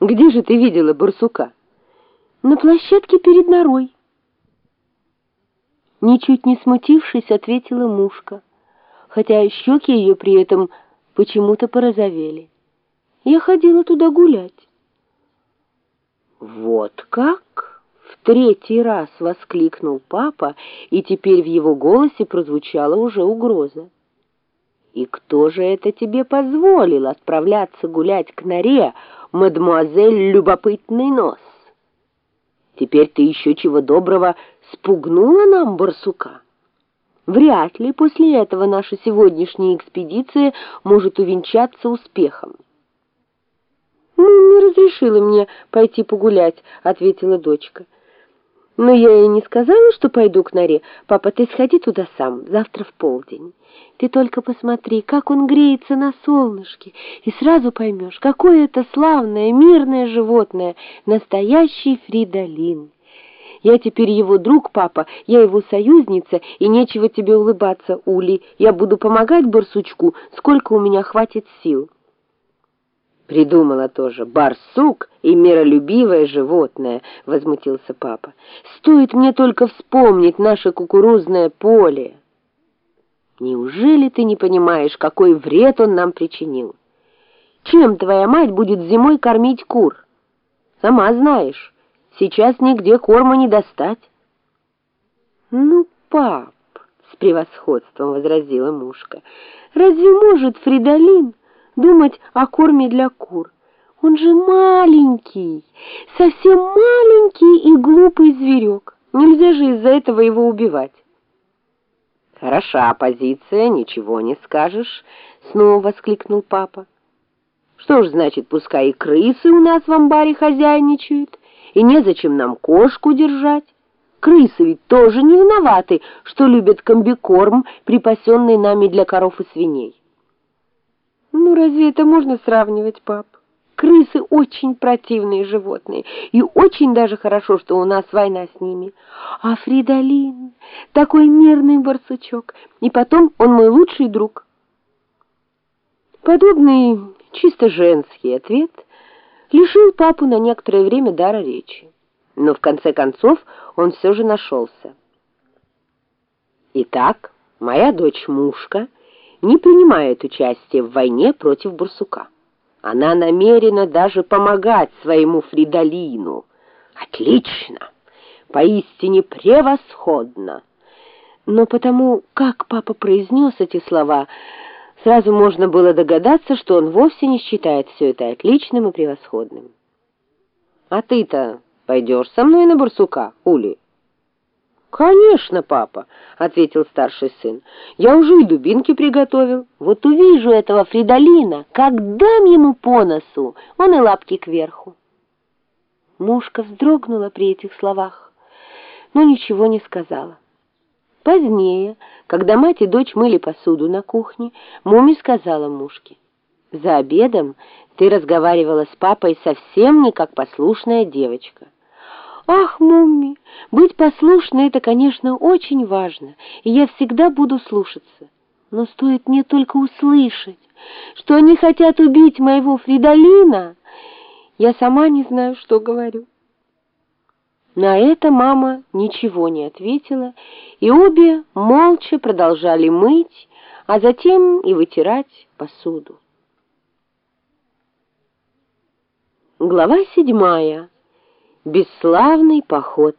Где же ты видела барсука? На площадке перед норой. Ничуть не смутившись, ответила мушка, хотя щеки ее при этом почему-то порозовели. Я ходила туда гулять. Вот как? В третий раз воскликнул папа, и теперь в его голосе прозвучала уже угроза. И кто же это тебе позволил отправляться гулять к норе, мадемуазель Любопытный Нос? Теперь ты еще чего доброго спугнула нам барсука. Вряд ли после этого наша сегодняшняя экспедиция может увенчаться успехом. «Ну, не разрешила мне пойти погулять», — ответила дочка. «Но я и не сказала, что пойду к норе. Папа, ты сходи туда сам, завтра в полдень. Ты только посмотри, как он греется на солнышке, и сразу поймешь, какое это славное, мирное животное, настоящий фридолин». Я теперь его друг, папа, я его союзница, и нечего тебе улыбаться, Ули. Я буду помогать барсучку, сколько у меня хватит сил». «Придумала тоже. Барсук и миролюбивое животное», — возмутился папа. «Стоит мне только вспомнить наше кукурузное поле». «Неужели ты не понимаешь, какой вред он нам причинил? Чем твоя мать будет зимой кормить кур? Сама знаешь». Сейчас нигде корма не достать. Ну, пап, с превосходством возразила мушка, разве может Фридолин думать о корме для кур? Он же маленький, совсем маленький и глупый зверек. Нельзя же из-за этого его убивать. Хороша позиция, ничего не скажешь, снова воскликнул папа. Что ж, значит, пускай и крысы у нас в амбаре хозяйничают и незачем нам кошку держать. Крысы ведь тоже не виноваты, что любят комбикорм, припасенный нами для коров и свиней. Ну, разве это можно сравнивать, пап? Крысы очень противные животные, и очень даже хорошо, что у нас война с ними. А Фридолин такой мирный барсучок, и потом он мой лучший друг. Подобный чисто женский ответ — лишил папу на некоторое время дара речи. Но в конце концов он все же нашелся. Итак, моя дочь Мушка не принимает участия в войне против Бурсука. Она намерена даже помогать своему Фридолину. Отлично! Поистине превосходно! Но потому, как папа произнес эти слова, Сразу можно было догадаться, что он вовсе не считает все это отличным и превосходным. «А ты-то пойдешь со мной на барсука, Ули?» «Конечно, папа», — ответил старший сын. «Я уже и дубинки приготовил. Вот увижу этого Фридолина, как дам ему по носу, он и лапки кверху». Мушка вздрогнула при этих словах, но ничего не сказала. Позднее, когда мать и дочь мыли посуду на кухне, Муми сказала мушке, «За обедом ты разговаривала с папой совсем не как послушная девочка». «Ах, Мумми, быть послушной — это, конечно, очень важно, и я всегда буду слушаться. Но стоит мне только услышать, что они хотят убить моего Фридолина, я сама не знаю, что говорю». На это мама ничего не ответила, и обе молча продолжали мыть, а затем и вытирать посуду. Глава седьмая. Бесславный поход.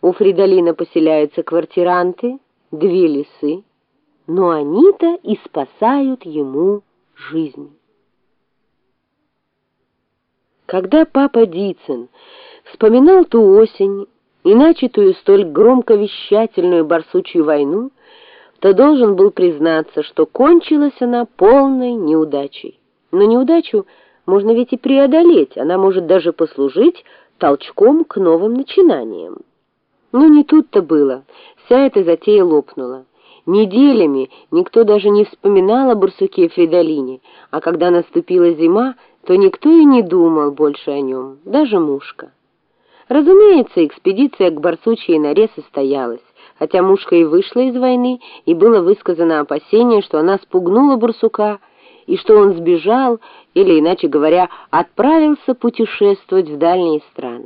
У Фридолина поселяются квартиранты, две лисы, но они-то и спасают ему жизнь. Когда папа Дицин вспоминал ту осень и начатую столь громко-вещательную барсучью войну, то должен был признаться, что кончилась она полной неудачей. Но неудачу можно ведь и преодолеть, она может даже послужить толчком к новым начинаниям. Но не тут-то было, вся эта затея лопнула. Неделями никто даже не вспоминал о барсуке Фридолине, а когда наступила зима, то никто и не думал больше о нем, даже мушка. Разумеется, экспедиция к Барсучьей норе состоялась, хотя мушка и вышла из войны, и было высказано опасение, что она спугнула барсука и что он сбежал, или, иначе говоря, отправился путешествовать в дальние страны.